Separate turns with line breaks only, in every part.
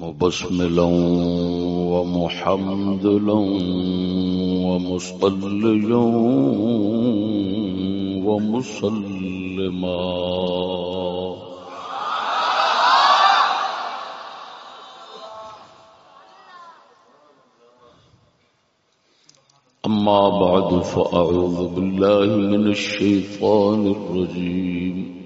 مبسملا ومحمدلا ومصليا ومسلما. أما بعد فأعوذ بالله من الشيطان الرجيم.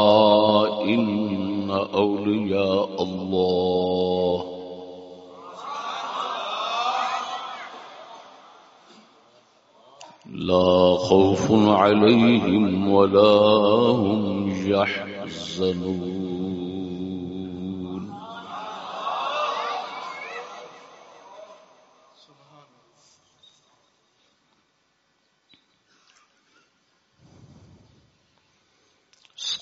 أولياء الله. لا خوف عليهم ولا هم يحزنون.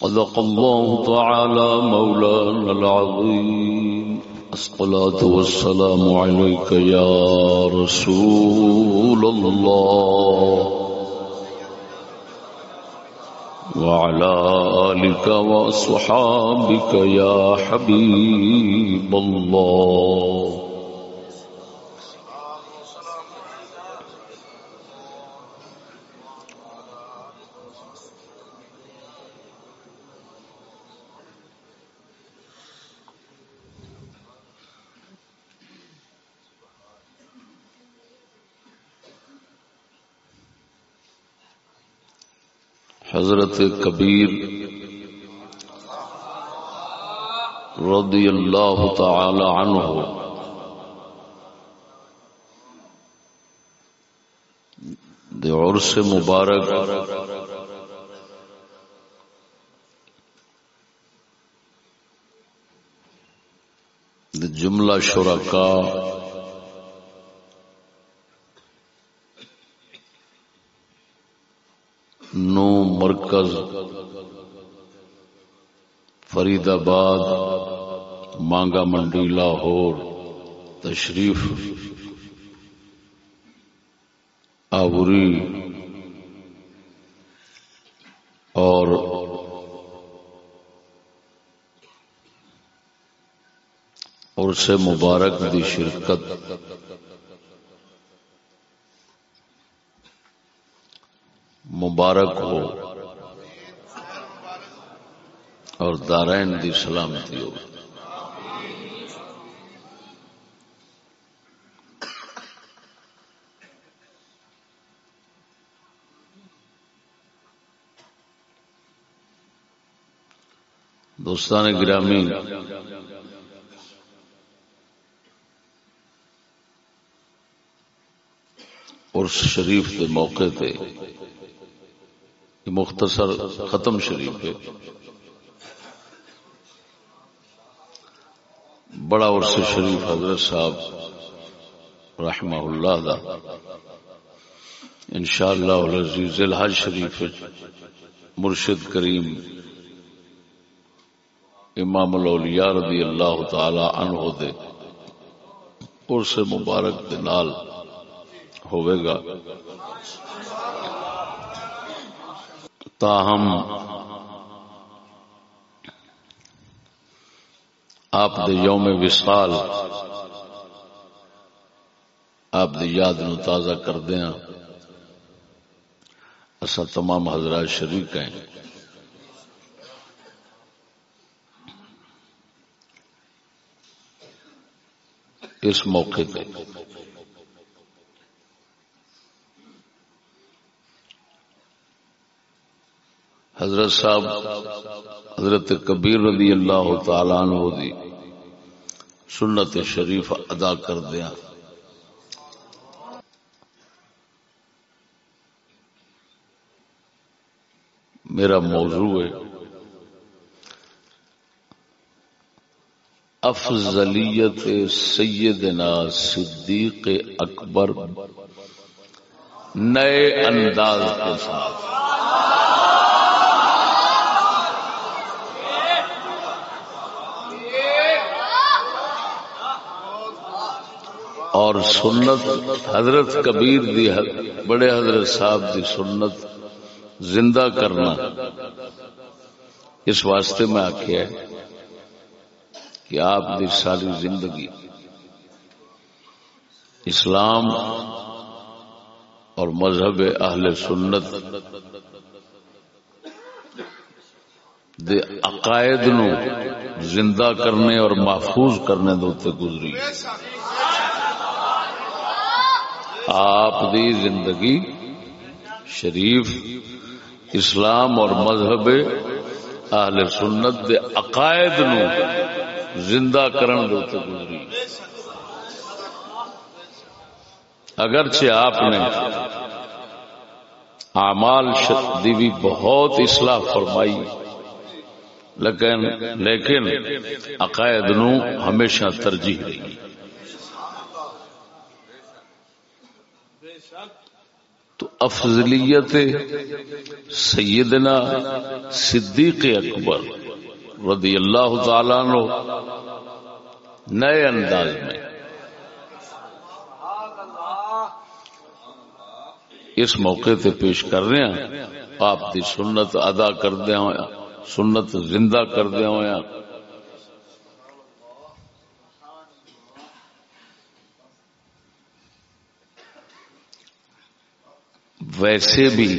صدق الله تعالى مولانا العظيم. الصلاة والسلام عليك يا رسول الله. وعلى آلك وصحابك يا حبيب الله. حضرت کبیر رضی اللہ تعالی عنہ دے عرص مبارک دے جملہ شرکاء نو مرکز فرید آباد مانگا منڈی، لاہور، تشریف، آوری، اور اور سے مبارک دی شرکت مبارک ہو اور دارائن دی سلامتی ہو۔ دوستان گرامی عرس شریف کے موقع تے مختصر ختم شریف ہے۔ بڑا عرص شریف حضرت صاحب رحمہ اللہ دا۔ انشاءاللہ العزیز الحج شریف مرشد کریم امام الاولیاء رضی اللہ تعالی عنہ دے عرص مبارک دے نال ہوئے گا تاہم، آپ دے یوم وصال، آپ دے یاد نو تازہ کر دیا ہاں۔ اصا تمام حضرات شریک ہیں۔ اس موقع پہ حضرت صاحب، حضرت کبیر رضی اللہ تعالی عنہ دی سنت شریف ادا کر دیا۔ میرا موضوع ہے۔ افضلیت سیدنا صدیق اکبر نئے انداز کے ساتھ۔ اور سنت حضرت کبیر دی بڑے حضرت صاحب دی سنت زندہ کرنا۔ اس واسطے میں آخیا کہ آپ دی ساری زندگی اسلام اور مذہب اہل سنت دے عقائد نو زندہ کرنے اور محفوظ کرنے دے گزری۔ آپ دی زندگی شریف، اسلام اور مذہب اہل سنت دے عقائد نو زندہ کرن دے گزری۔ اگرچہ آپ نے اعمال دی بھی بہت اصلاح فرمائی، لیکن لیکن عقائد نو ہمیشہ ترجیح رہی تو افضلیت سیدنا صدیق اکبر رضی اللہ تعالی نو نئے انداز میں۔ اس موقع تے پیش کر رہے ہیں۔ آپ دی سنت ادا کردیا ہوا سنت زندہ کردیا ہوا ویسے بھی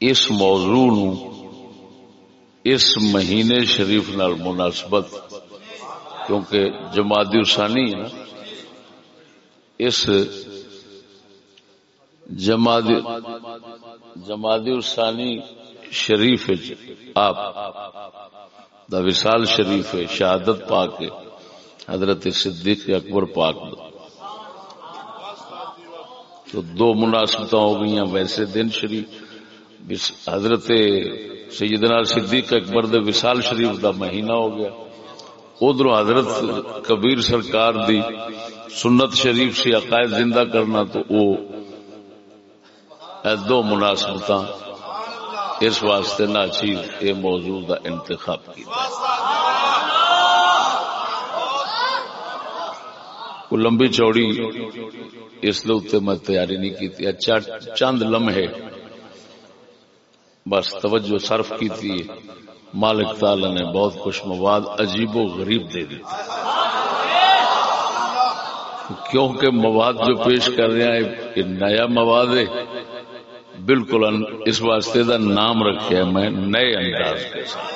اس موضوع نو اس مہینے شریف نال مناسبت، کیونکہ جماعت ثانی ہے اس جماعت جماعت ثانی شریف آپ دا وصال شریف شہادت پاک حضرت صدیق اکبر پاک تو دو مناسبت ہو گئی ویسے دن شریف حضرت سیدنا صدیق اکبر دے وصال شریف دا مہینہ ہو گیا۔ ادھر حضرت کبیر سرکار دی سنت شریف سے عقائد زندہ کرنا تو وہ دو مناسبت اس واسطے نہ یہ موضوع کا انتخاب کیا لمبی چوڑی اس میں تیاری نہیں کی اچھا چند لمحے۔ بس توجہ صرف کی تھی۔ مالک تعالی نے بہت خوش مواد عجیب و غریب دے دی۔ کیونکہ مواد جو پیش کر رہے ہیں، یہ نیا مواد ہے۔ بالکل اس واسطے دا نام رکھے میں نئے انداز کے ساتھ۔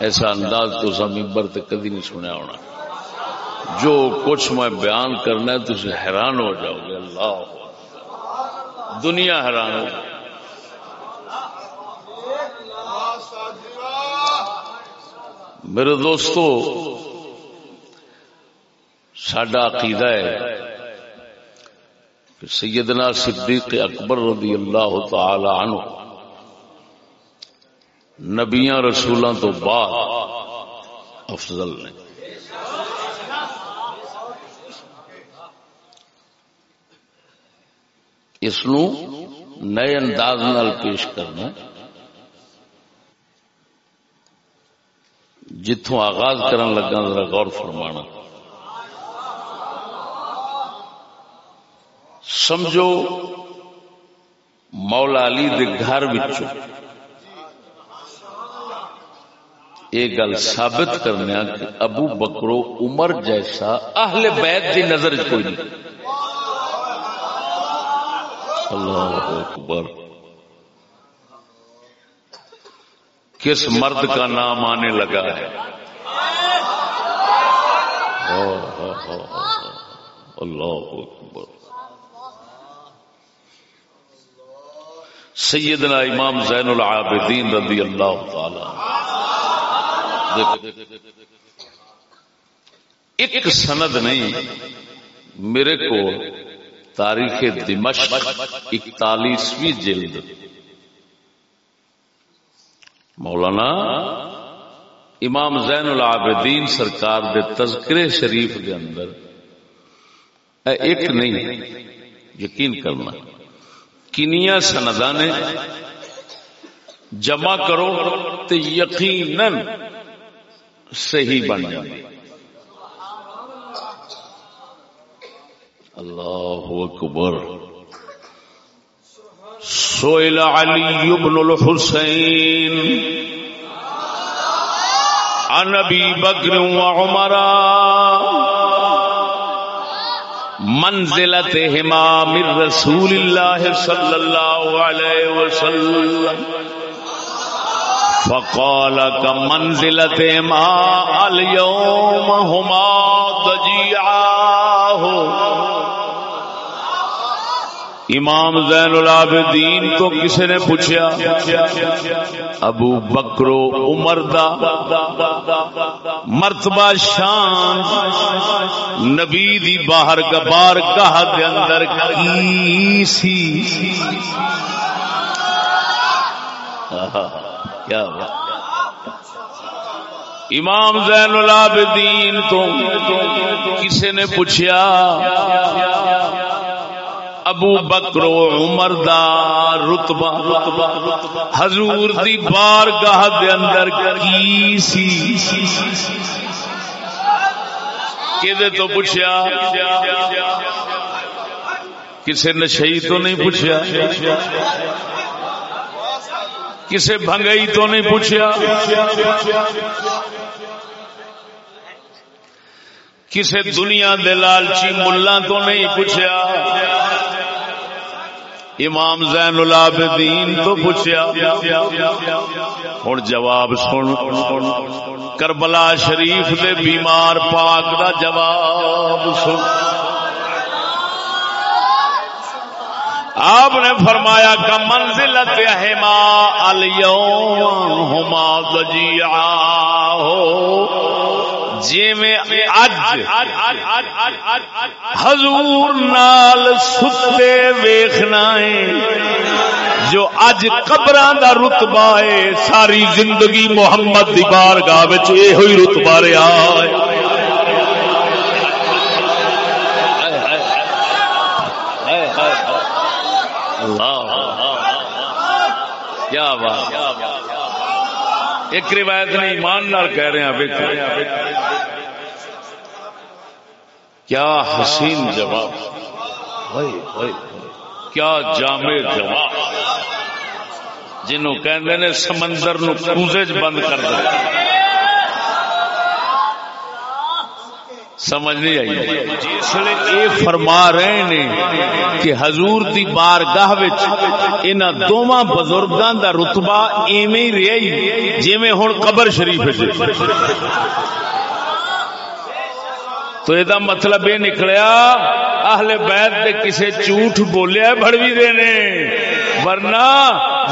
ایسا انداز تو سمبر تے کدی نہیں سنیا ہونا۔ جو کچھ میں بیان کرنا ہے تو حیران ہو جاؤ گے۔ اللہ۔ دنیا حیران ہو میرے دوستو سڈا عقیدہ ہے کہ سیدنا صدیق اکبر رضی اللہ تعالی عنہ نبیاں رسولوں تو بعد افضل نے۔ اس نئے انداز نال پیش کرنا جتوں آغاز کرن لگا ذرا غور فرمانا۔ سمجھو، مولا علی دے گھر یہ گل ثابت کرنے کہ ابو بکرو عمر جیسا اہل بیت دی نظر کوئی نہیں۔ اللہ اکبر۔ کس مرد کا نام آنے لگا ہے؟ اللہ اکبر۔ سیدنا امام زین العابدین رضی اللہ تعالی ایک سند نہیں، میرے کو تاریخ دمشق اکتالیسویں جلد۔ مولانا، امام زین العابدین سرکار دے تذکرے شریف دے اندر اے ایک نہیں، یقین کرنا کنیا سندا نے جمع کرو تو یقیناً صحیح بن جائے اللہ اکبر۔ سوئل علی بن الحسین۔ عن ابی بکر و عمرہ منزلتهما من رسول الله صلى الله عليه وسلم۔ فقال كمنزلتهما اليوم هما ضجيعاه امام زین العابدین تو کسی نے پوچھا، ابو بکرو عمر دا مرتبہ شان نبی دی باہر گبار گاہ دے اندر کی سی؟ کیا امام زین العابدین تو کسی نے پوچھا ابو بکرو عمر دا رتبہ۔ حضور دی بار گاہ دے اندر کی سی؟ کہ تو پوچھا کسے نشئی تو نہیں پوچھا کسے بھنگئی تو نہیں پوچھا کسے دنیا دے لالچی ملا تو نہیں پوچھا امام زین العابدین تو پوچھا ہوں جواب سن، کربلا شریف دے بیمار پاک دا جواب سن۔ آپ نے فرمایا، کا منزلت ہما اليوم ہما ضجیعا ہو۔ جی میں حضور نال ستے ویخنا ہے، جو اج قبر دا رتبہ ہے، ساری زندگی محمد دی بارگاہ یہ ہوئی رتبہ رہا ہے۔ کیا بات۔ ایک روایت نے ایمان نال کہہ رہے ہیں کیا حسین جواب؟ کیا جامع جواب؟ جنہوں کہندے نے سمندر نو کوزے بند کر دیا سمجھ نہیں آئی؟ جسے یہ فرما رہے نے کہ حضور دی بار گاہ ان دونوں بزرگوں دا رتبہ ایویں ہی رہی جی میں ہوں قبر شریف وچ۔ تو یہ مطلب یہ نکلیا، اہل بیت دے کسے جھوٹ بولیا بڑوی دینے ورنہ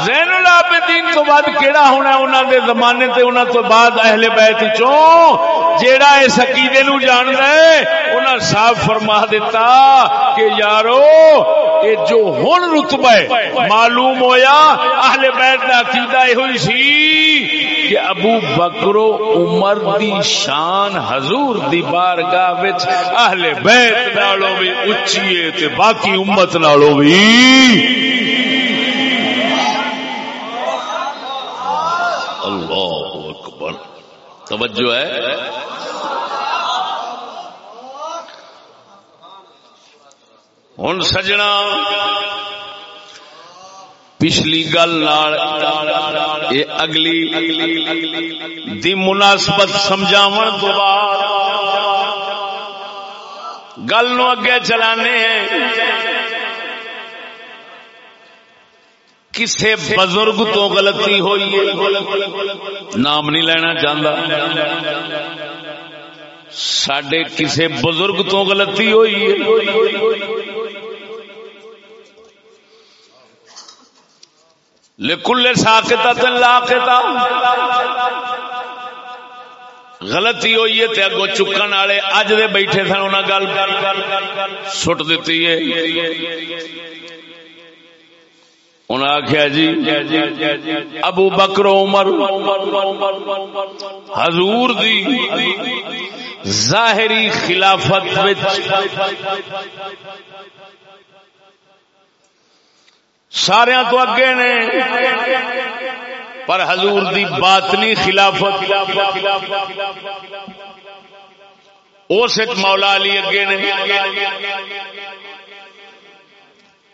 زین العابدین تو بعد کیڑا ہونا انہوں دے زمانے تے انہوں تو بعد اہل بیت چوں؟ جیڑا اس عقیدے نو جان ہے، انہاں صاف فرما دیتا کہ یارو، اے جو ہن رتبہ ہے، معلوم ہویا اہل بیت دا عقیدہ یہ ہوئی سی۔ کہ ابو بکر و عمر دی شان حضور دی بارگاہ وچ اہل بیت نالوں بھی اچھی ہے تے باقی امت نالوں بھی۔ اللہ اکبر۔ توجہ ہے۔ ہوں سجنا۔ پچھلی گل اگلی دی مناسبت سمجھاو تو بعد گل نو اگے چلانے کسے بزرگ تو غلطی ہوئی نام نہیں لینا چاہتا۔ سڈے کسے بزرگ تو غلطی ہوئی لکل ساکتا تن لاکتا غلطی ہوئی ہے تے اگو چکن والے اج دے بیٹھے سن انہیں گل۔ سٹ دیتی ہے۔ انہیں آخیا جی ابو بکر عمر، حضور دی ظاہری خلافت وچ سارا تو اگے نے۔ پر حضور دی باطنی خلافت۔ اس مولا علی اگے نے۔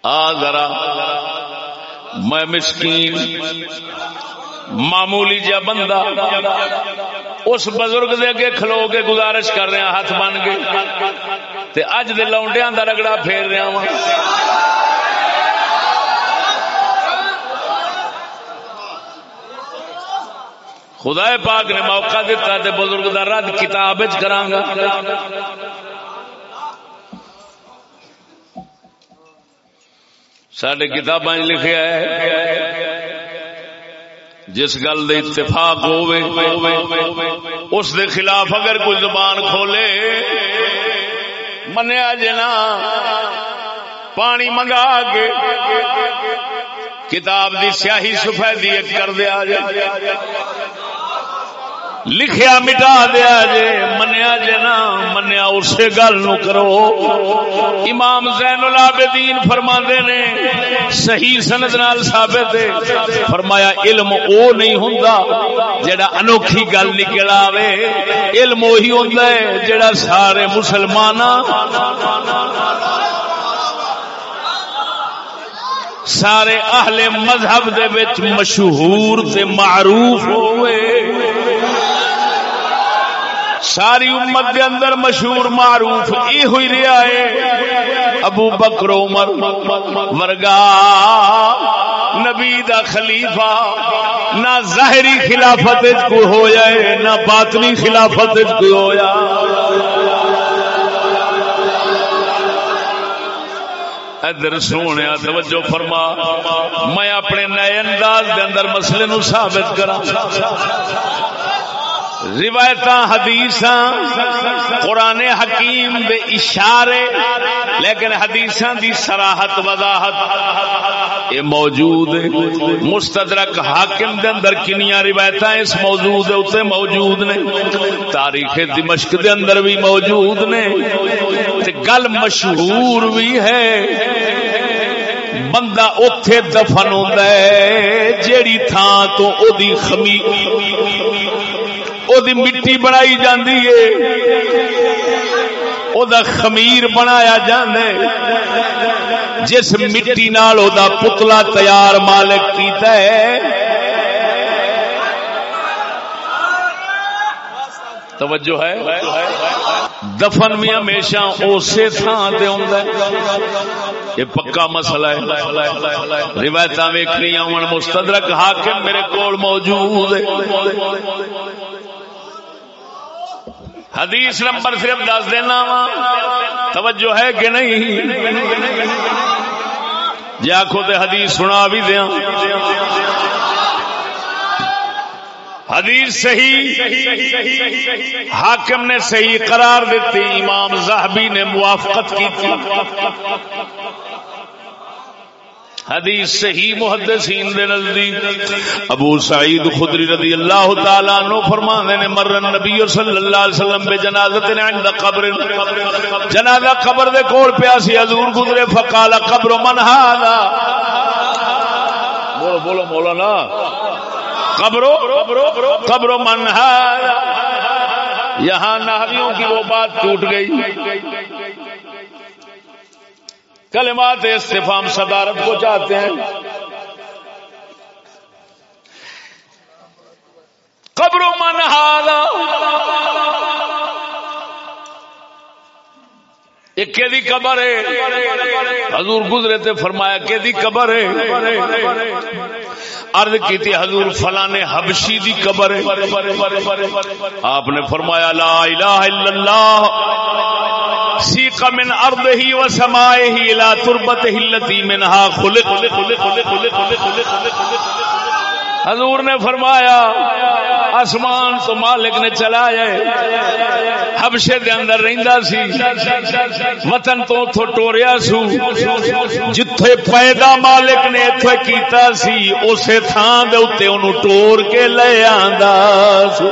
آ ذرا، میں مسکین، معمولی جا بندہ۔ اس بزرگ دے اگے کھلو کے گزارش کر رہا ہاتھ بن کے اج دے لونڈیاں دا رگڑا پھیر رہا ہوں خدا پاک نے موقع دیتا تے بزرگ دا رد کتاب کرانگا سڈے کتاباں لکھا ہے، جس گل دے اتفاق ہوئے اس دے خلاف اگر کوئی زبان کھولے، منیا جنا پانی منگا کے کتاب دی سیاہی سفیدی کر دیا جائے۔ لکھیا مٹا دیا جے منیا جے نا منیا اسی گل نو کرو امام زین العابدین فرما نے صحیح سند نال ثابت ہے فرمایا علم او نہیں ہوندا جڑا انوکھی گل نکل آوے علم وہی ہوندا ہے جڑا سارے مسلماناں سارے اہل مذہب دے وچ مشہور تے معروف ہوئے ساری امت دے اندر مشہور معروف یہ ہوئی رہا ہے۔ ابو بکر عمر ورگا، نبی دا خلیفہ، نہ ظاہری خلافت کو ہو جائے نہ باطنی خلافت کو ہو جائے ادھر سونے توجہ فرما۔ میں اپنے نئے انداز دے اندر مسئلے نو ثابت کرا روایت حدیث قرآن حکیم دے اشارے، لیکن حدیث دی سراحت وضاحت یہ موجود مستدرک حاکم دے اندر کنیا روایت اس موجود اتنے موجود نے۔ تاریخ دمشق دے اندر بھی موجود نے۔ گل مشہور بھی ہے۔ بندہ اتے دفن ہوتا ہے، جیڑی تھان تو او دی خمی او دی مٹی بنائی جاندی ہے۔ او دا خمیر بنایا جاندے۔ جس مٹی نال او دا پتلا تیار مالک کیتا ہے۔ توجہ ہے۔ دفن بھی ہمیشہ اسی تھان سے ہوں یہ پکا مسئلہ ہے۔ روایت ویکنی مستدرک حاکم میرے کول موجود ہے۔ حدیث نمبر صرف دس دینا وا۔ توجہ ہے کہ نہیں؟ جی آخو تو حدیث سنا بھی دیا حدیث صحیح، حاکم نے صحیح قرار دیتی، امام زاہبی نے موافقت کی حدیث صحیح محدثین دے نزدیک۔ ابو سعید خدری رضی اللہ تعالی عنہ فرمانے نے، مر نبی صلی اللہ علیہ وسلم بے جنازت نے عند قبر۔ جنازہ قبر دے کول پیا سی، حضور گزرے، فقال قبر من هذا؟ بولو بولو مولانا۔ قبر قبر من هذا؟ یہاں نحویوں کی وہ بات ٹوٹ گئی۔ کلمات استفام صدارت کو چاہتے ہیں۔ قبر من حالا۔ ایک دی قبر ہے؟ حضور گزرے تھے فرمایا کہ دی قبر ہے؟ عرض کی تھی حضور فلاں حبشی دی قبر ہے۔ آپ نے فرمایا لا الہ الا اللہ۔ سیق من ارضه وسمائه الى تربته التي منها خلق. حضور نے فرمایا، آسمان تو مالک نے چلا جائے حبشے دے اندر رہندا سی، وطن تو اتو ٹوریا سو، جتھے پیدا مالک نے اتھے کیتا سی، اسے تھان دے اوتے اونوں ٹور کے لے آندا سو۔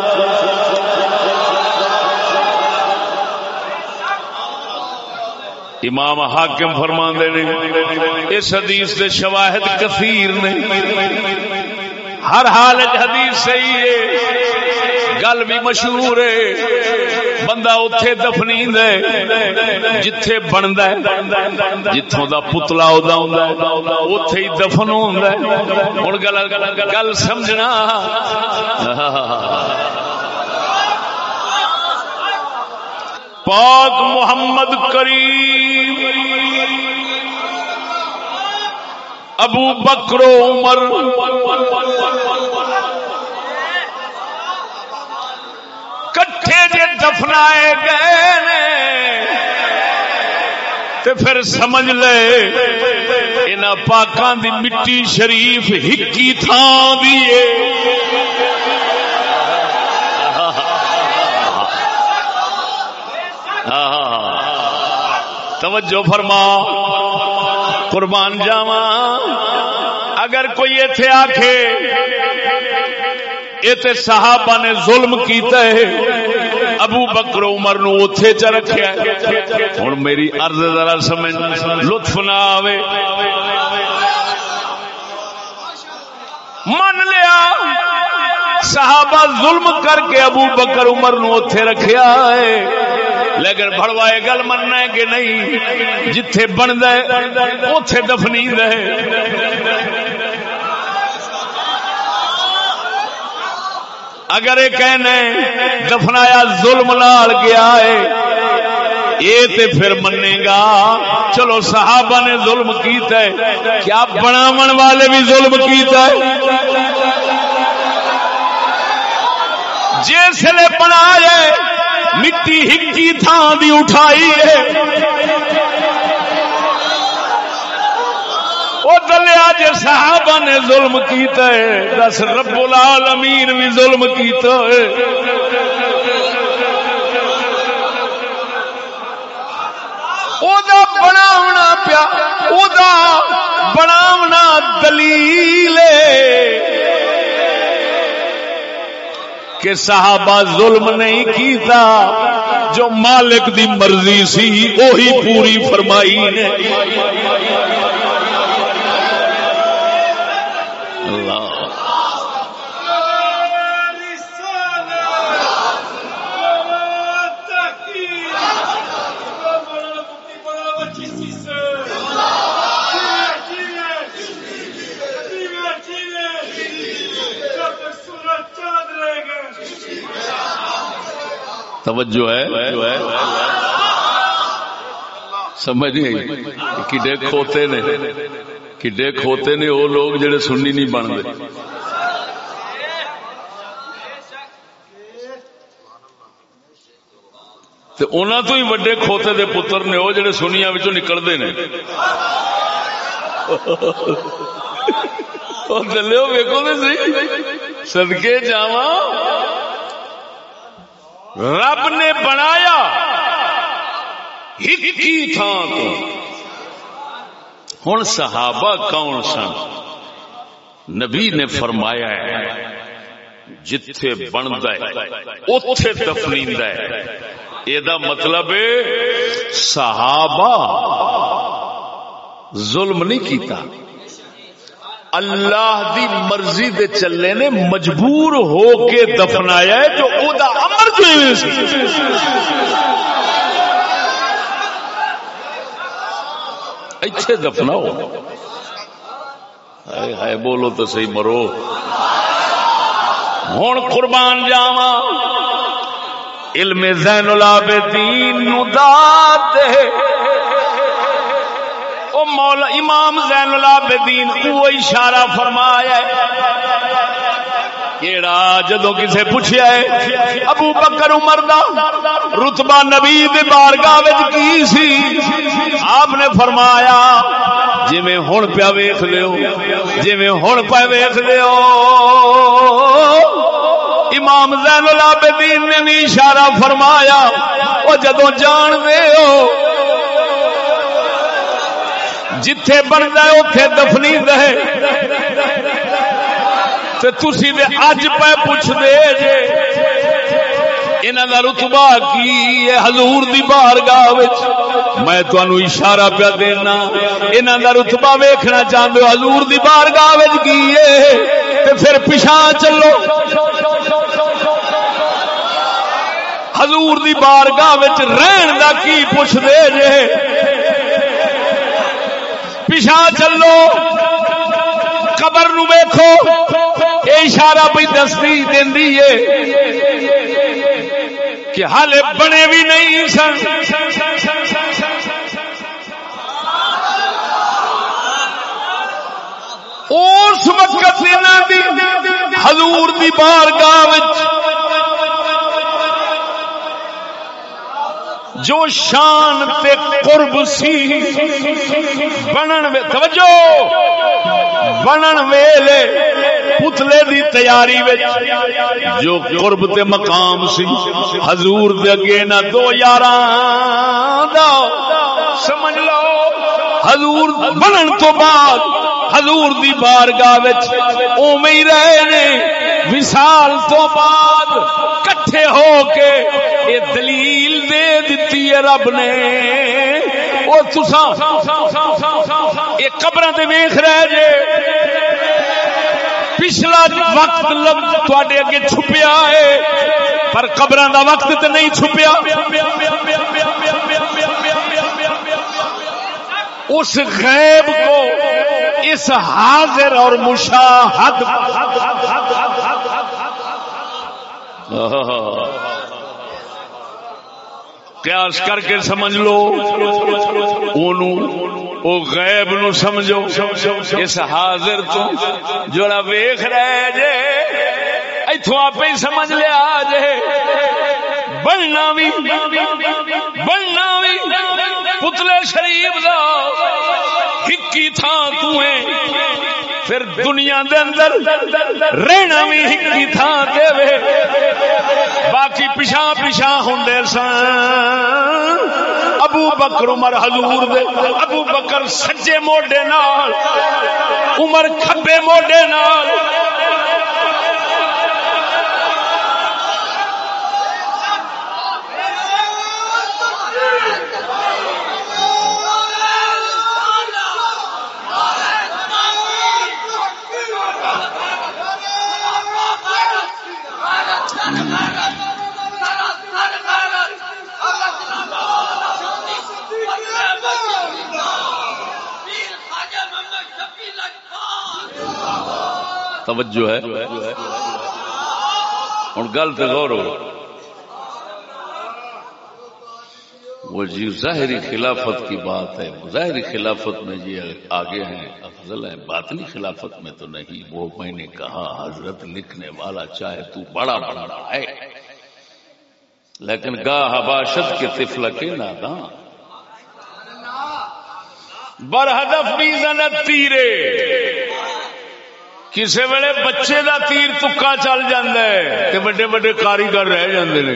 امام حاکم فرما نے، اس حدیث دے شواہد کثیر نے۔ ہر حال حدیث صحیح ہے، گل بھی مشہور ہے، بندہ اتے دفنی دے جتھے بنتا ہے جتوں کا پتلا اتے ہی دفن ہوں گل گل سمجھنا۔ پاک محمد کریم۔ ابو بکرو عمر۔ کٹھے جے دفنائے گئے تے پھر سمجھ لے ان پاکان دی مٹی شریف ہکی تھان دیے توجہ فرما۔ قربان جاوا اگر کوئی اتے آخے یہ صحابہ نے ظلم کیتا ہے، ابو بکر عمر نو اتے چ رکھا ہوں میری ارد ذرا سمجھ، لطف نہ آوے۔ من لیا، صحابہ ظلم کر کے ابو بکر عمر نو اتے رکھیا ہے۔ لیکن بڑوائے گل مننا ہے کہ نہیں؟ جتھے بن دے اتے دفنی دے اگر یہ کہنے دفنایا ظلم لال گیا ہے یہ تے پھر منے گا۔ چلو صحابہ نے ظلم کیتا ہے۔ کیا بناون والے بھی ظلم کیتا ہے؟ جس نے بنایا مٹی ہکی تھان دی اٹھائی ہے وہ دلیا جی صحابہ نے ظلم کیتا ہے دس رب العالمین بھی ظلم کیتا ہے بناونا پیا بناونا دلیل کہ صحابہ ظلم نہیں کیتا جو مالک دی مرضی سی وہی پوری فرمائی نے۔ توجہ ہے۔ جو ہے سمجھ نہیں کڈے کھوتے نے۔ کڈے کھوتے نے وہ لوگ جڑے سننی نہیں بنتے۔ انہوں تو ہی وڈے کھوتے دے پتر نے وہ جڑے سنیا نکلتے ہیں چلے ویکو سدکے جاوا رب نے بنایا تھان تو۔ ہوں صحابہ کون سن؟ نبی نے فرمایا ہے، جتھے بنتا ہے اتے تفریم ہے۔ یہ مطلب صحابہ ظلم نہیں کیتا۔ اللہ دی مرضی دے چلے نے مجبور ہو کے دفنایا ہے جو او دا امر جو اچھے دفناؤ۔ ہائے بولو تو صحیح مرو۔ ہوں قربان جاوا علم زین العابدین نو داد او مولا امام زین العابدین وہ اشارہ فرمایا کیڑا جدو کسے پوچھا ہے، ابو بکر عمر دا رتبہ نبی دے بارگاہ وچ کی سی؟ آپ نے فرمایا جی میں ہوں پیا ویخ لو جی میں ہوں پہ ویخ لو امام زین العابدین نے اشارہ فرمایا وہ جدو جان دے ہو جتھے بنتا ہے اتے دفنی رہے۔ تھی اج پہ پوچھ دے جے۔ انہوں کا رتبا کی حضور دی بار گاہ میں تمہوں اشارہ پیا دینا۔ انہوں کا رتبا ویکھنا چاہتے ہو حضور دی بار گاہ کی پھر پچھا چلو۔ حضور دی بار گاہ رہن کا کی پوچھ دے جے؟ پچھا چلو، قبر نو ویکھو یہ اشارہ پہ دستی دینی ہے کہ حال بنے بھی نہیں سن۔ اس وقت حضور دی بار گاہ جو شان تے قرب سی بنن توجہ! بنن ویلے پتلے دی تیاری جو قرب تے مقام سی، حضور دے اگے نہ دو یاراں دا۔ سمجھ لو، حضور بنن تو بعد حضور دی بارگاہ وچ اوویں ہی رہے نے، وصال تو بعد کٹھے ہو کے اے دلیل دے دتی ہے رب نے۔ او تساں اے قبراں تے رہے جے۔ پچھلا وقت لب اگے چھپیا ہے۔ پر قبر دا وقت تو نہیں چھپیا۔ اس غیب کو، اس حاضر اور مشاہد قیاس کر کے سمجھ لو او غیب نو سمجھو۔ اس حاضر تو جوڑا ویخ رہے جے ایتھو آپ ہی سمجھ لیا جے۔ بننا بھی بننا بھی پتلے شریف دا، ہکی تھا تو پھر دنیا دے اندر رہنا بھی ہکڑی تھان دے وے۔ باقی پچھا پچھا ہوں سن۔ ابو بکر عمر حضور دے۔ ابو بکر سجے موڈے نال، عمر کھبے موڈے نال۔ توجہ ہے۔ ہوں گل تو غور ہو۔ وہ جی ظاہری خلافت کی بات ہے۔ ظاہری خلافت میں جی آگے ہیں۔ افضل ہے باطنی خلافت میں تو نہیں۔ وہ میں نے کہا، حضرت لکھنے والا چاہے تو بڑا بڑا ہے۔ لیکن گاہ حباشت کے تفل کے ناداں۔ برہدف بھی تیرے۔ کسی ویلے بچے دا تیر تکا چل جائے وڈے وڈے کاریگر رہ جاندے نے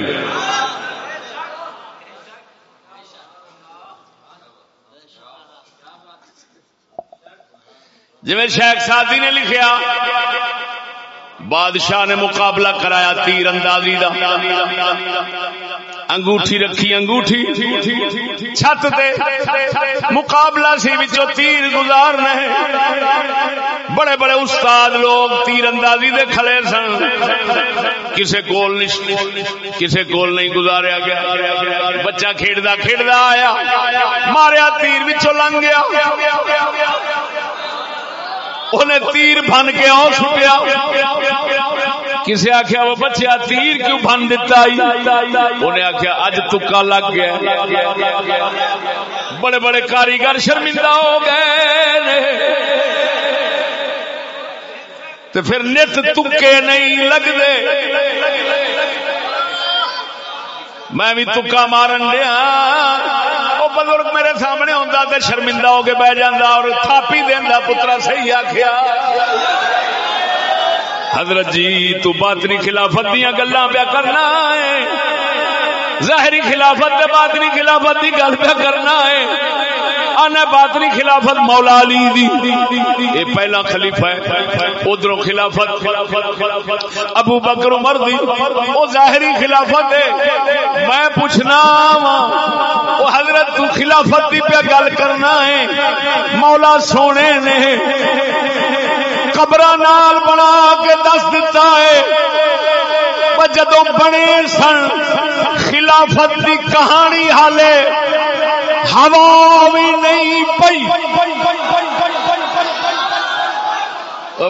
جی شیخ سادی نے لکھیا بادشاہ نے مقابلہ کرایا تیر اندازی دا۔ انگوٹھی رکھی، انگوٹھی۔ چھت دے مقابلہ سی بچوں تیر گزارنا ہے۔ بڑے بڑے استاد لوگ تیر اندازی دے کھڑے سن۔ کسے کول نہیں کسے کول نہیں گزاریا گیا۔ بچہ کھیڑدا کھیڑدا آیا۔ ماریا تیر بچوں لنگ گیا۔ انہیں تیر بن کے آ سٹیا کسی آخیا وہ بچیا، تیر کیوں بن دتا انہیں آخیا اج تکا لگ گیا۔ بڑے بڑے کاریگر شرمندہ ہو گئے تو پھر نت تکے نہیں لگتے میں بھی تکا مارن دیا۔ بزرگ میرے سامنے ہوتا تو شرمندہ ہو کے بہ جانا اور تھاپی دینا پترا صحیح آخیا حضرت جی تو باطنی خلافت دیا گلا پیا کرنا ہے۔ ظاہری خلافت باطنی خلافت کی گل پیا کرنا ہے۔ آنا باطنی خلافت مولا علی دی۔ یہ پہلا خلیفہ ہے ادھر خلافت۔ ابو بکر عمر دی وہ ظاہری خلافت ہے۔ میں پوچھنا وہ حضرت تو خلافت دی پہ گل کرنا ہے۔ مولا سونے نے قبر نال بنا کے دس دیتا ہے۔ جدو بنے سن، خلافت دی کہانی حالے ہوا بھی نہیں پئی۔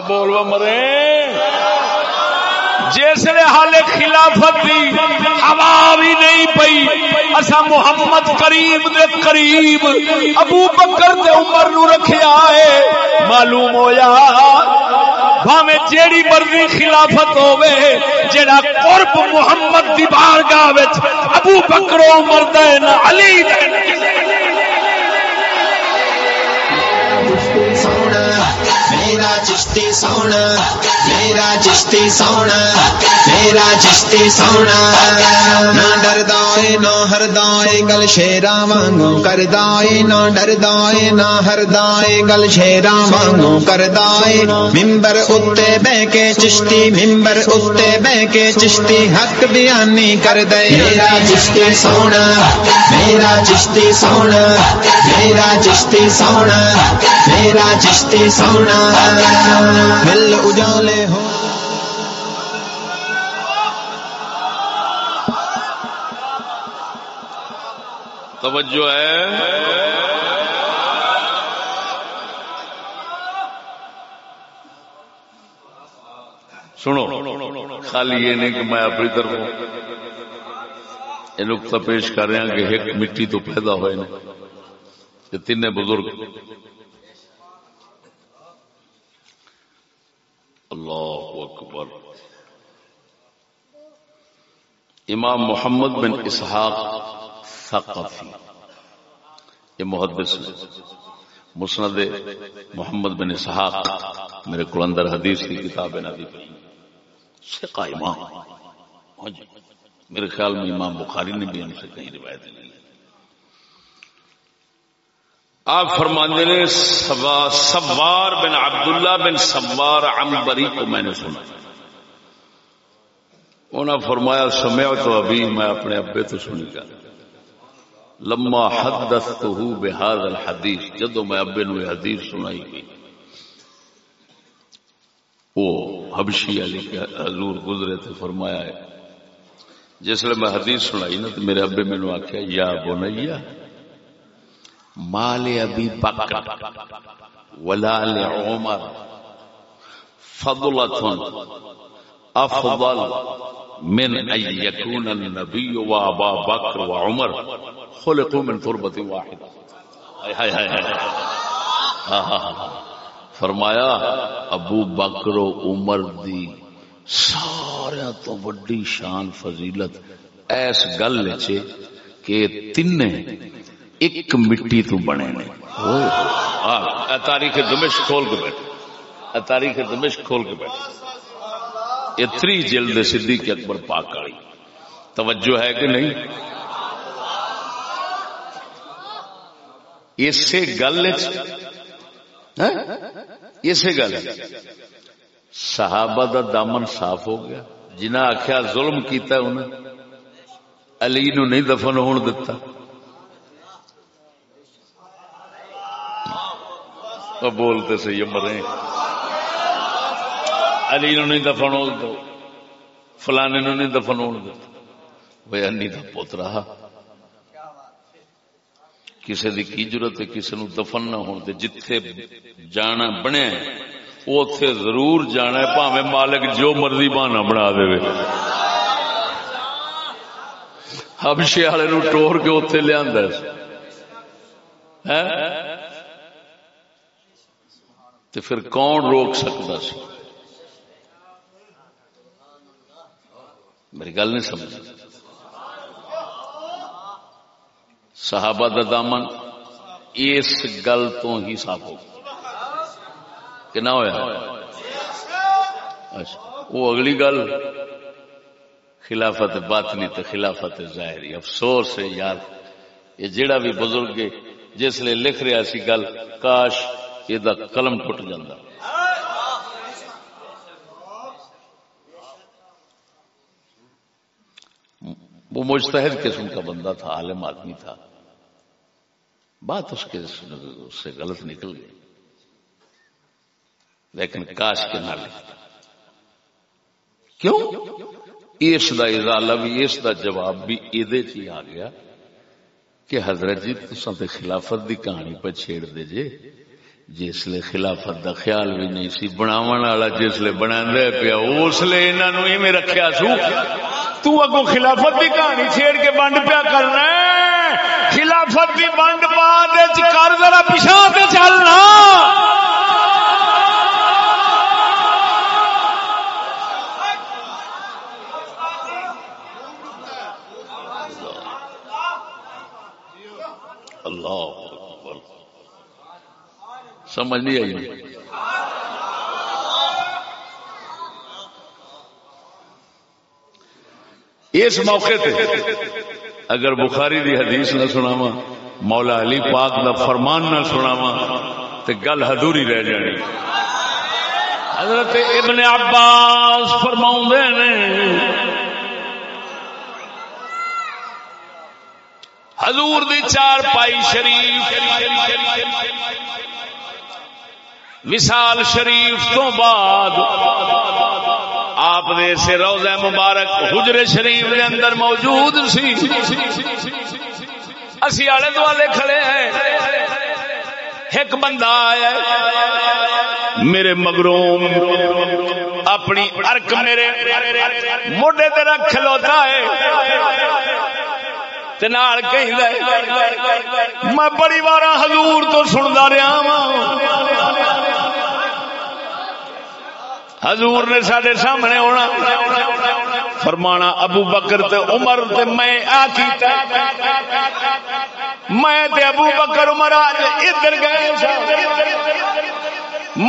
بولو مرے۔ جسے حال خلافت دی، ہوا بھی نہیں پئی۔ اصا محمد کریم دے قریب ابو بکر دے عمر نو رکھیا ہے۔ معلوم ہویا بھاوے جیڑی مرضی خلافت ہوے جیڑا قرب محمد دی بارگاہ وچ ابو بکر عمر دے علی دے
چشتی سونا، میرا چشتی سونا، میرا چشتی سونا۔ نہ ڈر نہ ہر دائے گل شیرا وانگو کر دائے نہ ڈر دائے نہ ہر دائے گل شیرا وانگو کر دائے ممبر اتے بہ کے چشتی، ممبر اتے بہ کے چشتی، حق بیانی کر دے میرا چشتی سونا، میرا چشتی سونا، میرا چشتی سونا، میرا چشتی سونا۔ مل اجالے ہو۔
توجہ ہے۔ سنو، خالی یہ نہیں کہ میں اپنی طرف یہ نقطہ پیش کر رہا کہ ایک مٹی تو پیدا ہوئے یہ تین بزرگ اللہ اکبر۔ امام محمد بن اسحاق ثقفی۔ یہ محدث مسند محمد بن اسحاق، میرے کو اندر حدیث کی کتاب امام۔ ہاں جی، میرے خیال میں امام بخاری نے بھی ہم سے کہیں روایت نہیں آپ فرماندے نے سوار بن عبداللہ بن سوار عمبری کو میں نے سنا۔ انہوں نے فرمایا سمیا تو ابھی میں اپنے ابے تو سنی گا۔ لما حدثته بهذا الحديث جدو میں ابے نو حدیث سنائی گئی۔ وہ حبشی علی کے حضور گزرے تھے فرمایا ہے، جس میں حدیث سنائی نا تو میرے ابے میں نے آخیا یا بنیا مال ابی بکر ولال عمر فضلت افضل من ان يكون النبي وابا بكر وعمر خلقوا من تربه واحده ہاں، ہاں، ہاں، فرمایا، ابو بکر و عمر دی سارا تو وڈی شان فضیلت ایس گل کہ تین ایک مٹی تو بنے نے تاریخ دمش کھول کے بیٹھے۔ تاریخ دمش کھول کے بیٹھے۔ یہ تری جلد سدھی کے اکبر پاک آئی توجہ ہے کہ نہیں؟ اسی گل ہاں؟ اسی گل۔ صحابہ دا دامن صاف ہو گیا۔ جنہیں آخیا ظلم کیتا انہیں علی نو نہیں دفن ہون دتا بولتے سی مرے۔ علی نو نہیں دفن ہو دو، فلانے نو نہیں دفن ہو دو۔ وہ انی کا پوترا کسی دی کی ضرورت ہے کسی نو دفن نہ ہونے جتھے جانا بنے اتے ضرور جانا ہے پاوے مالک جو مرضی بہانا بنا دے۔ وے ہبشے والے نو ٹور کے اتے لیا تو پھر کون روک سکتا سی؟ میری گل نہیں سمجھ
صحابہ دا دامن اس گل تو ہی صاف ہو کہ نہ ہویا؟ اچھا وہ اگلی گل، خلافت باطنی تو خلافت ظاہری۔ افسوس ہے یار، یہ جڑا بھی بزرگ جس لیے لکھ رہا سی گل، کاش یہ دا قلم ٹوٹ جاندہ وہ مجتہد قسم کا بندہ تھا عالم آدمی تھا بات اس کے اس سے غلط نکل گئی لیکن کاش کے نہ لکھتا کیوں اس دا ازالہ بھی اس دا جواب بھی ایدے چی آ گیا کہ حضرت جی تساں تے خلافت دی کہانی پہ چھیڑ دے جے جسل خلافت دا خیال بھی نہیں سی، بناون والا جسل بنا پیا اسلے انہوں انہاں نو ایویں رکھیا سو۔
تو اگو خلافت دی کہانی چھیڑ کے بنڈ پیا کرنا خلافت دی بنڈ بعد کر، ذرا پیچھے تے چلنا
اللہ اکبر سمجھ نہیں آئی۔ اس موقع تے اگر بخاری دی حدیث نہ سناوا مولا علی پاک دا فرمان نہ سناوا تے گل ہدوری رہ جانی۔
حضرت ابن عباس فرماؤں نے، حضور دی چار پائی شریف وصال شریف تو بعد آپ دے سے روزہ مبارک حجر شریف دے اندر موجود سی۔ اسی آلے دوالے کھڑے ہیں۔ ایک بندہ آیا میرے مگروم اپنی ارک میرے موڈے تے رکھ کھلوتا ہے۔ میں بڑی بار حضور تو سندا رہا ہاں حضور نے سڈے سامنے ہونا فرمانا ابو بکر تے عمر تے میں آ کیتا میں تے ابو بکر عمر آج ادھر گئے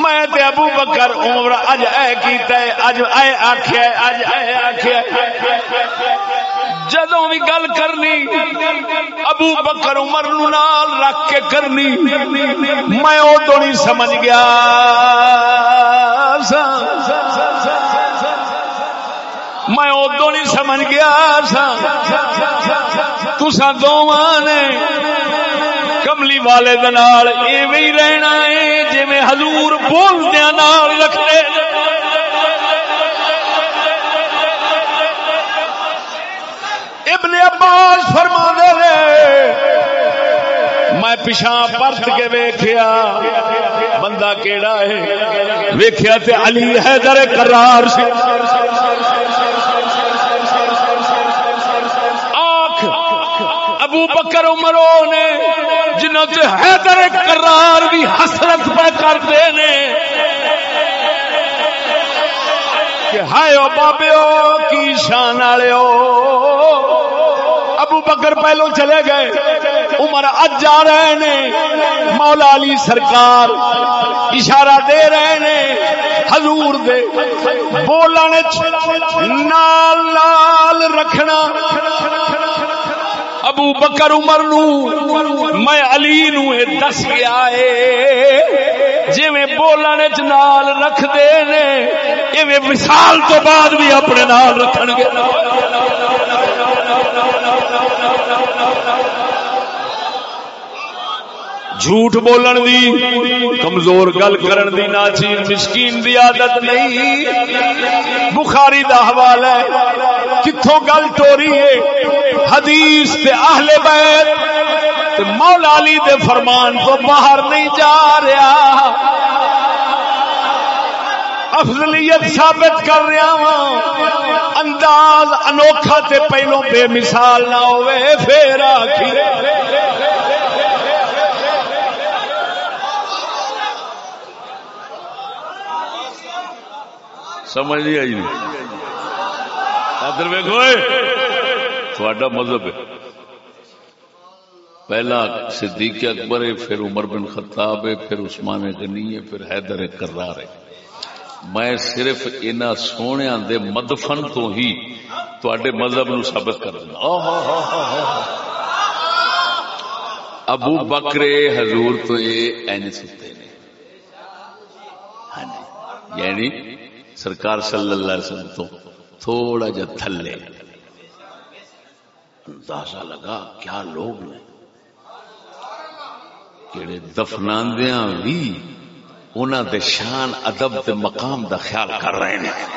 میں تے ابو بکر عمر اج اے کیتا ہے اج اے آکھیا ہے اج اے آکھیا ہے۔ جدوں بھی گل کرنی، ابو بکر عمر نال رکھ کے کرنی، میں او تو نہیں سمجھ گیا۔ میں ادو نہیں سمجھ گیا۔ سا تسا دونوں نے کملی والے دال ایویں رہنا ہے جی حضور بولدیا نال عباس فرما دے میں پیچھا پرت کے ویخیا بندہ کیڑا ہے؟ ویخیا تے علی حیدر کرار سی ابو بکر عمرو نے جنہوں سے حیدر کرار بھی حسرت پہ کرتے نے۔ کہ ہائے بابے کی شان والے ابو بکر پہلو چلے گئے۔ عمر اج جا رہے نے۔ مولا علی سرکار اشارہ دے رہے نے۔ حضور دے بولنے نال نال رکھنا۔ ابو بکر عمر نو میں علی نو دس گیا ہے جی بولنے چ نال رکھ دے نے، ایویں مثال تو بعد بھی اپنے نال رکھن گے۔ جھوٹ بولن دی، کمزور گل کرن دی، ناچیر مسکین دی عادت نہیں۔ بخاری دا حوالہ ہے، کتھوں گل ٹوری ہے، حدیث تے اہل بیت تے مولا علی دے فرمان تو باہر نہیں جا رہا۔ افضلیت ثابت کر رہا ہوں انداز انوکھا تے پہلو بے مثال نہ ہوئے پھر
سمجھ نہیں آئی ادھر ویکو تھوڑا مذہب ہے۔
پہلا صدیق اکبر ہے، پھر عمر بن خطاب ہے، پھر عثمان غنی ہے، پھر حیدر کرار ہے۔ میں صرف ان سونے دے مدفن تو ہی تے مذہب نو ثابت کر دوں ابو بکرے حضور تو یہ این ستے نے۔ ہاں جی، یعنی سرکار صلی اللہ علیہ وسلم تو تھوڑا جا تھلے۔ اندازہ لگا کیا لوگ نے کہڑے دفناندیاں بھی انہوں دے شان، ادب دے مقام دا خیال کر رہے ہیں۔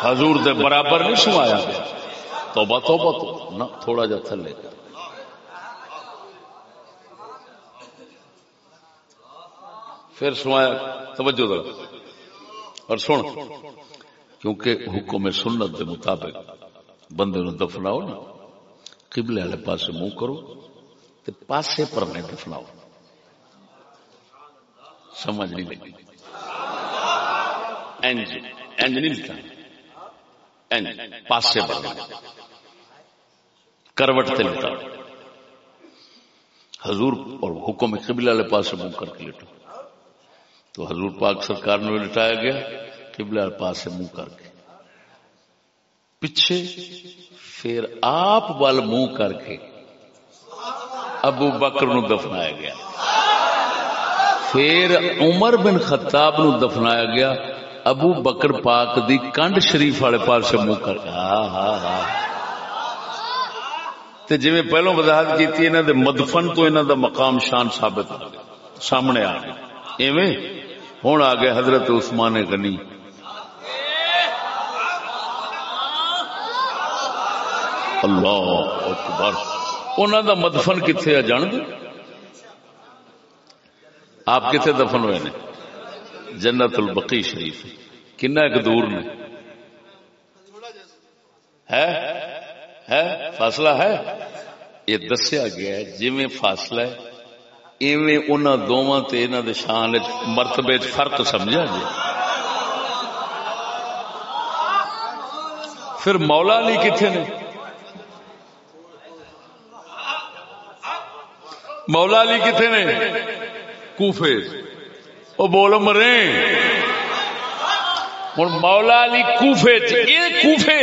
حضور دے برابر نہیں سوایا گیا توبہ توبہ۔ تو نہ، تھوڑا جا تھلے۔ پھر سوایا توجہ دو اور سن، کیونکہ حکم سنت دے مطابق بندے نو دفناؤ نا، قبلے والے پاسے منہ کرو تے پاسے پر نہیں دفناؤ۔ سمجھ نہیں لگی۔ اینج اینج نہیں لکھا اینج، پاسے پر کروٹ تے لکھا حضور اور حکم قبلہ والے پاسے منہ کر کے لٹو تو حضور پاک سرکار نے لٹایا گیا، قبلہ والے پاسے منہ کر کے۔ پیچھے پھر آپ وال منہ کر کے ابو بکر نو دفنایا گیا۔ پھر عمر بن خطاب نو دفنایا گیا۔ ابو بکر پاک دی کنڈ شریف والے پاس سے منہ کر ہاں ہاں ہاں۔ تے جی پہلو وضاحت کی انہوں دے مدفن تو انہوں دا مقام شان ثابت ہو گیا، سامنے آ گیا۔ ایویں؟ ہوں آ گئے حضرت عثمان غنی۔ اللہ اکبر۔ انہوں دا مدفن کتنے جان دے؟ آپ کتنے دفن ہوئے نے؟ جنت البقی شریف۔ کنا ایک دور نے؟ ہے؟ ہے؟ فاصلہ ہے؟ یہ دسیا گیا جی فاصلہ ہے ایویں انہوں دونوں تے دے شان مرتبے فرق سمجھا جی؟ پھر مولا علی کتنے نے؟ مولا علی کتنے نے؟ کوفے۔ وہ بول مرے۔ ہوں مولا علی کوفے کوفے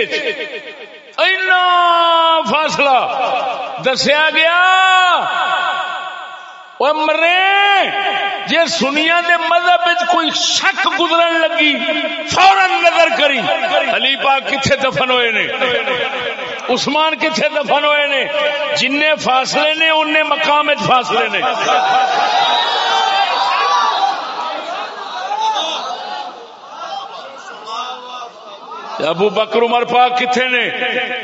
اینا فاصلہ۔ دسیا گیا۔ مرے جی سنیا دے مذہب کوئی شک گزرن لگی فورن نظر کری۔ علی پاک کتنے دفن ہوئے نے؟ عثمان کتنے دفن ہوئے نے؟ جن فاصلے نے ان مقام فاصلے نے۔ ابو بکر عمر پاک کتنے نے؟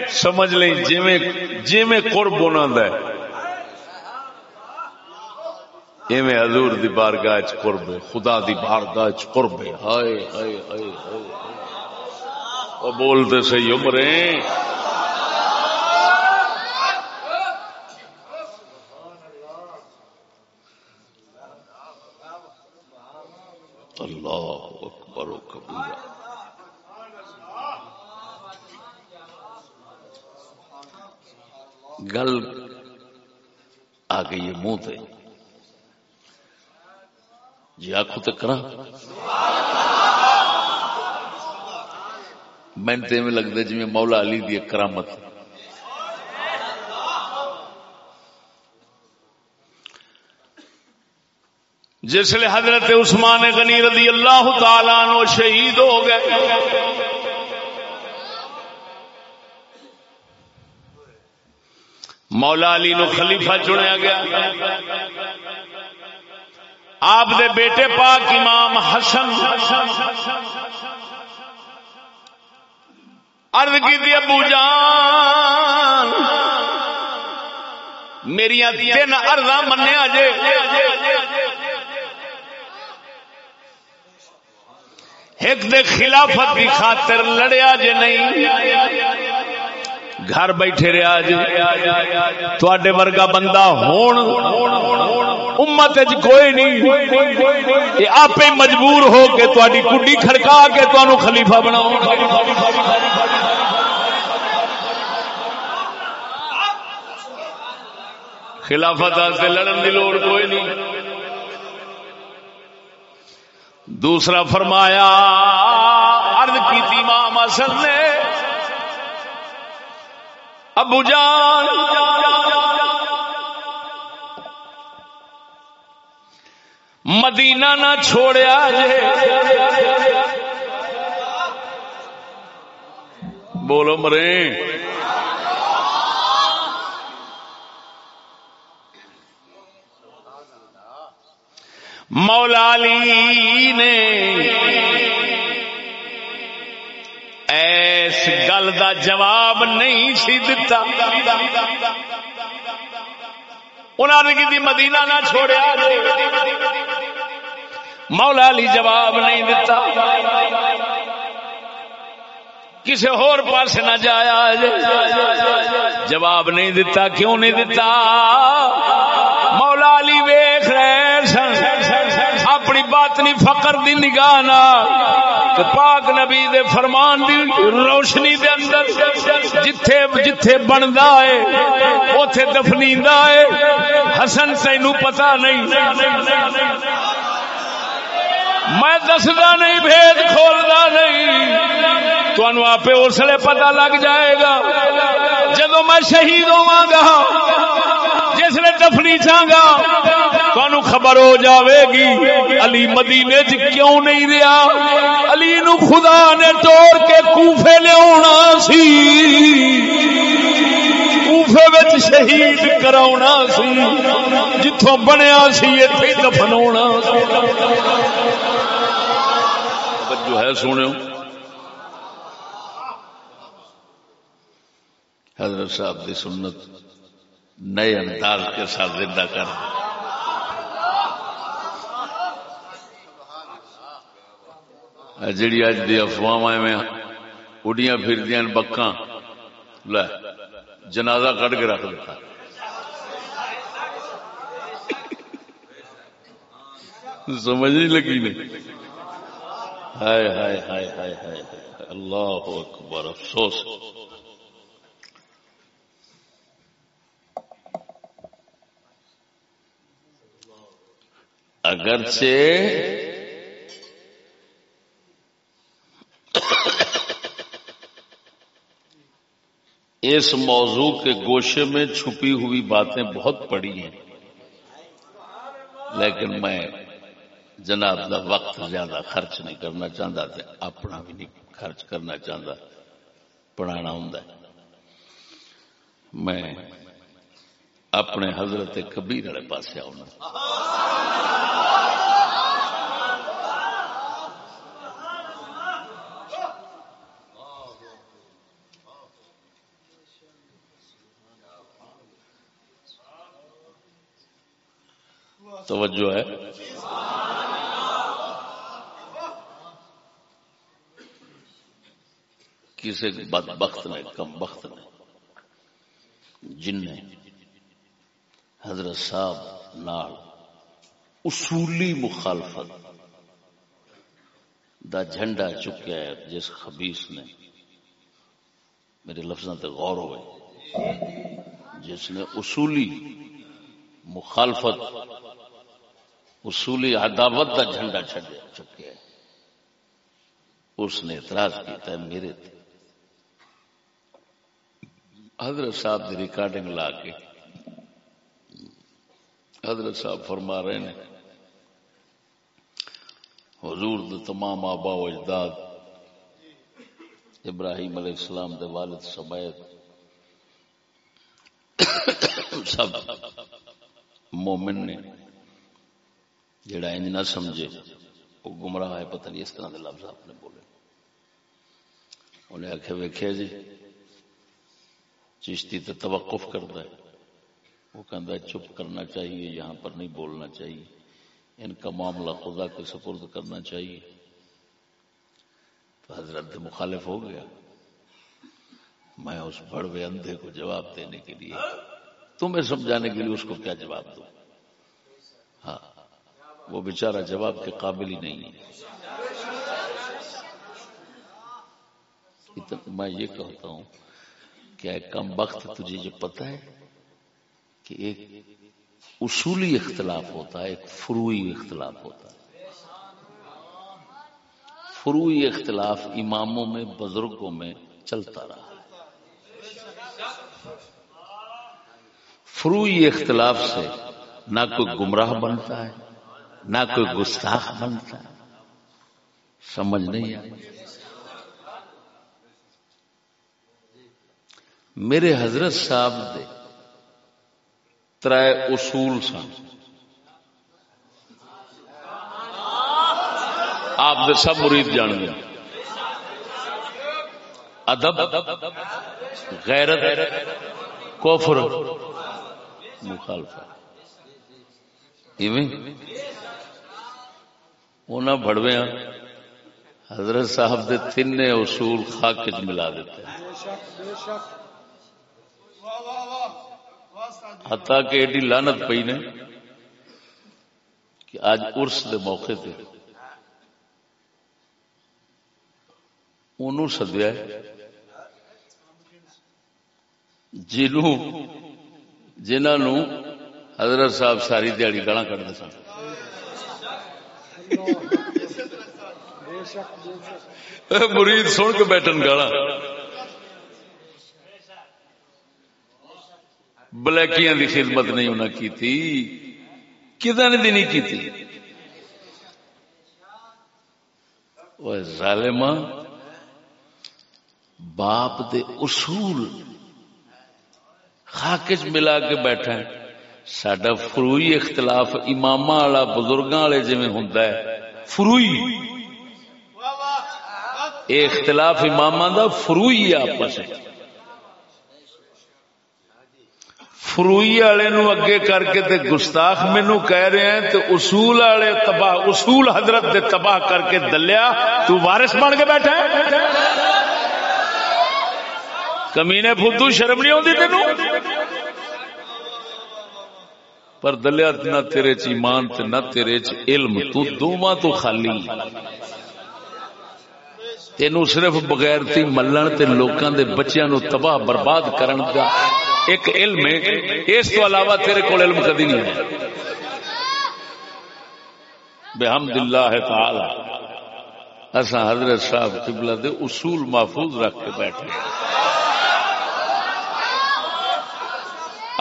سمجھ لیں جی جی میں قرب ہونا ہے۔ ایویں حضور دی بارگاہ چ قرب خدا دی بارگاہ چ قرب ہائے ہائے ہائے ہائے او بولتے صحیح عمرے اللہ اکبر و کبیرہ۔ گل آ گئی ہے منہ جی آخو تو کرا میں تو ایویں لگتا جی مولا علی دی کرامت۔ جس لیے حضرت عثمان غنی رضی اللہ تعالیٰ نو شہید ہو گئے۔ مولا علی نو خلیفہ چنیا گیا۔ آپ دے بیٹے پاک امام حسن ارد کی ابو جان میری تین اردا منیا جے۔ ایک دے خلافت کی خاطر لڑیا جے نہیں۔ گھر بیٹھے رہا جی ورگا بندہ ہون امت کوئی نہیں۔ آپ مجبور ہو کے تاری کڈی کھڑکا کے تمہوں خلیفہ بناؤ۔ خلافت واسطے لڑن کی لوڑ کوئی نہیں۔ دوسرا فرمایا، عرض کی تھی مام نے ابو جان۔ مدینہ نہ چھوڑیا جے۔ بولو مرے۔ مولا علی نے ایس گل دا جواب نہیں سی دتا۔ انہوں نے کی مدینہ نہ چھوڑیا مولا علی جواب نہیں دتا۔ کسی ہور پاس نہ جایا جواب نہیں دتا، کیوں نہیں دتا؟ مولا علی ویخ رہے سن، اپنی بات نہیں فقر دی نگاہ تو پاک نبی دے فرمان دی روشنی دے اندر جتھے جتھے بندا ہے، اوتھے دفنیندا ہے۔ حسن تینو پتہ نہیں۔ میں دسدا نہیں، بھید کھولدا نہیں۔ تنوع آپ اس لیے پتا لگ جائے گا۔ جب میں شہید ہوا گا، جس نے دفنی چاہا تمہیں خبر ہو جاوے گی۔ علی مدینے چ کیوں نہیں رہا علی نو خدا نے توڑ کے کوفے لیا سی۔ کوفے بچ شہید کرا سی۔ جتوں بنیا سی اتنے دفنا جو ہے سنو حضرت صاحب کی سنت نئے انداز کے ساتھ زندہ کر جڑی اج دی افواہ میں اڈیاں پھر دیا بکاں، لے، جنازہ کٹ کے رکھ دیتا۔ سمجھ نہیں لگی نہیں ہائے ہائے ہائے ہائے ہائے، اللہ اکبر، افسوس۔ اگرچہ اس موضوع کے گوشے میں چھپی ہوئی باتیں بہت پڑی ہیں، لیکن میں جناب کا وقت زیادہ خرچ نہیں کرنا چاہتا اپنا بھی نہیں خرچ کرنا چاہتا، پڑھانا ہوں میں اپنے حضرت کبیر والے پاس آؤں۔ توجہ ہے۔ کسی بد بخت نے کم بخت نے جن نے حضرت صاحب نال اصولی مخالفت دا جھنڈا چکیا ہے، جس خبیص نے میرے لفظوں تے غور ہوئے۔ جس نے اصولی مخالفت اصولی عداوت کا جھنڈا چکیا اس نے اعتراض کیا میرے تے۔ حضرت صاحب کی ریکارڈنگ لا کے حضرت صاحب فرما رہے ہیں حضور دے تمام آبا و اجداد، ابراہیم علیہ السلام دے والد سمیت، سب مومن نے جڑا انج نہ سمجھے، وہ گمراہ ہے، پتہ نہیں اس طرح کے لفظ آپ نے بولے۔ انہیں آخیا ویخیا جی چشتی تو توقف کرتا ہے۔ وہ کہتا چپ کرنا چاہیے، یہاں پر نہیں بولنا چاہیے۔ ان کا معاملہ خدا کے سپرد کرنا چاہیے۔ تو حضرت مخالف ہو گیا۔ میں اس بڑوے اندھے کو جواب دینے کے لیے، تمہیں سمجھانے کے لیے اس کو کیا جواب دوں؟ ہاں۔ وہ بیچارہ جواب کے قابل ہی نہیں ہے۔ میں یہ کہتا ہوں کیا کم وقت تجھے یہ پتا ہے کہ ایک اصولی اختلاف ہوتا ہے، ایک فروئی اختلاف ہوتا ہے۔ فروئی اختلاف اماموں میں، بزرگوں میں چلتا رہا۔ فروئی اختلاف سے نہ کوئی گمراہ بنتا ہے نہ کوئی گستاخ بنتا سمجھ نہیں آئی۔ میرے حضرت صاحب دے ترائے اصول سن۔ آپ دے سب مرید جان گیا ادب، غیرت کوفر مخالفت۔ بڑویا حضرت صاحب دے تین اصول خاک چ ملا دیتے حتیٰ کہ ایڈی لانت پئی نے کہ آج ارس دے موقع تے انہوں سدیا جنوں جنہوں حضرت صاحب ساری دیہی گلا کٹتے سن۔ مرید سن کے بیٹھن گالا بلیکیاں دی خدمت نہیں انہیں کی کدھر نے نہیں کی تھی ظالم باپ دے اصول خاکچ ملا کے بیٹھا ہے۔ سڈا فروئی اختلاف امام والا بزرگ والے جی ہوں فروئی اختلاف امام دا فروئی آپس فروئی والے نو اگے کر کے تے گستاخ مینو کہہ رہے ہیں تے اصول والے تباہ اصول حضرت دے تباہ کر کے دلیا تو وارث بن کے بیٹھا ہے کمینے فدو شرم نہیں آتی تینوں پر دلیا نہ تیرے چ ایمان تے نہ تیرے چ علم، تو دوواں تو خالی۔ تینو صرف بغیر تی ملن تے لوکاں دے بچیاں نو تباہ برباد کرن دا ایک علم ہے۔ اس تو علاوہ تیرے کول علم کدی نہیں ہے۔ بحمد اللہ تعالی اسا حضرت صاحب قبلہ دے اصول محفوظ رکھ کے بیٹھے۔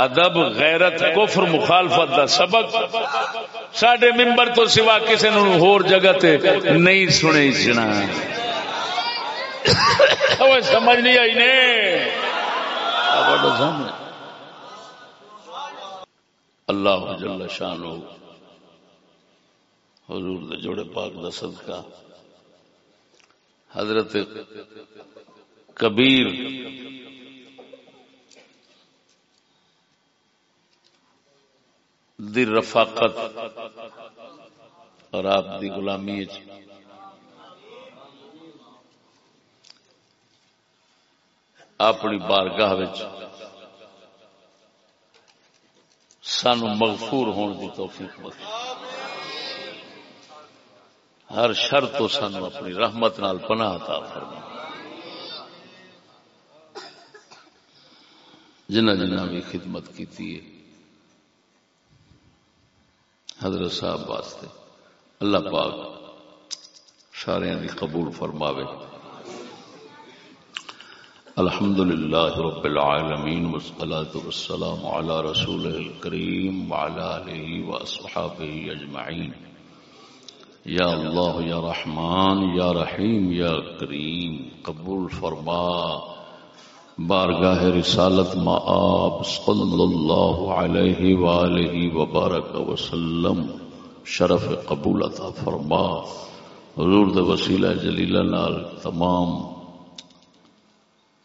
ادب غیرت کفر مخالفت دا سبق سڈے ممبر تو سوا کسی نے ہور جگہ تے نہیں سنے سنا سمجھ نہیں آئی نے۔ اللہ جل شان ہو حضور دے جوڑے پاک دا صدقہ۔ حضرت کبیر دی رفاقت اور آپ دی غلامی جی۔ اپنی بارگاہ سان مغفور ہون دی توفیق مت ہر شر تو سانو اپنی رحمت نال پناہ عطا فرما جنہ جنہ بھی خدمت کی ہے۔ حضرت صاحب واسطے۔ اللہ پاک سارے دی قبول فرماوے۔ الحمد للہ رب العالمین والصلاة والسلام على رسول الكریم وعلى آلہ واصحابہ اجمعین۔ یا اللہ، یا رحمان، یا رحیم، یا کریم، قبول فرما۔ بارگاہ رسالت ما آپ صلی اللہ علیہ وآلہ وبارک وسلم شرف قبول عطا فرما۔ حضور دے وسیلہ جلیلہ نال تمام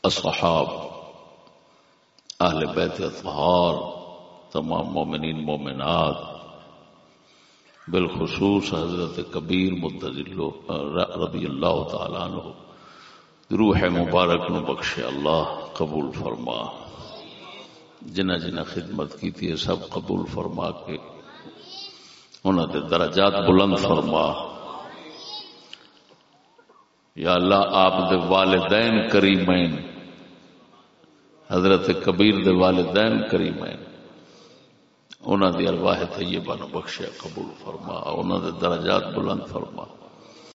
اصحاب، اہل بیت اطہار، تمام مومنین، مومنات، بالخصوص حضرت کبیر متضل رضی اللہ تعالیٰ عنہ۔ روح مبارک نو بخشے اللہ، قبول فرما۔ جنہ جنہ خدمت کی تھی، سب قبول فرما کے انہوں دے درجات بلند فرما۔ یا اللہ، آپ دے والدین کریمین، حضرت کبیر دے والدین کریمین انہوں دی ارواح طیبہ نو بخشیا، قبول فرما۔ انہوں دے درجات بلند فرما۔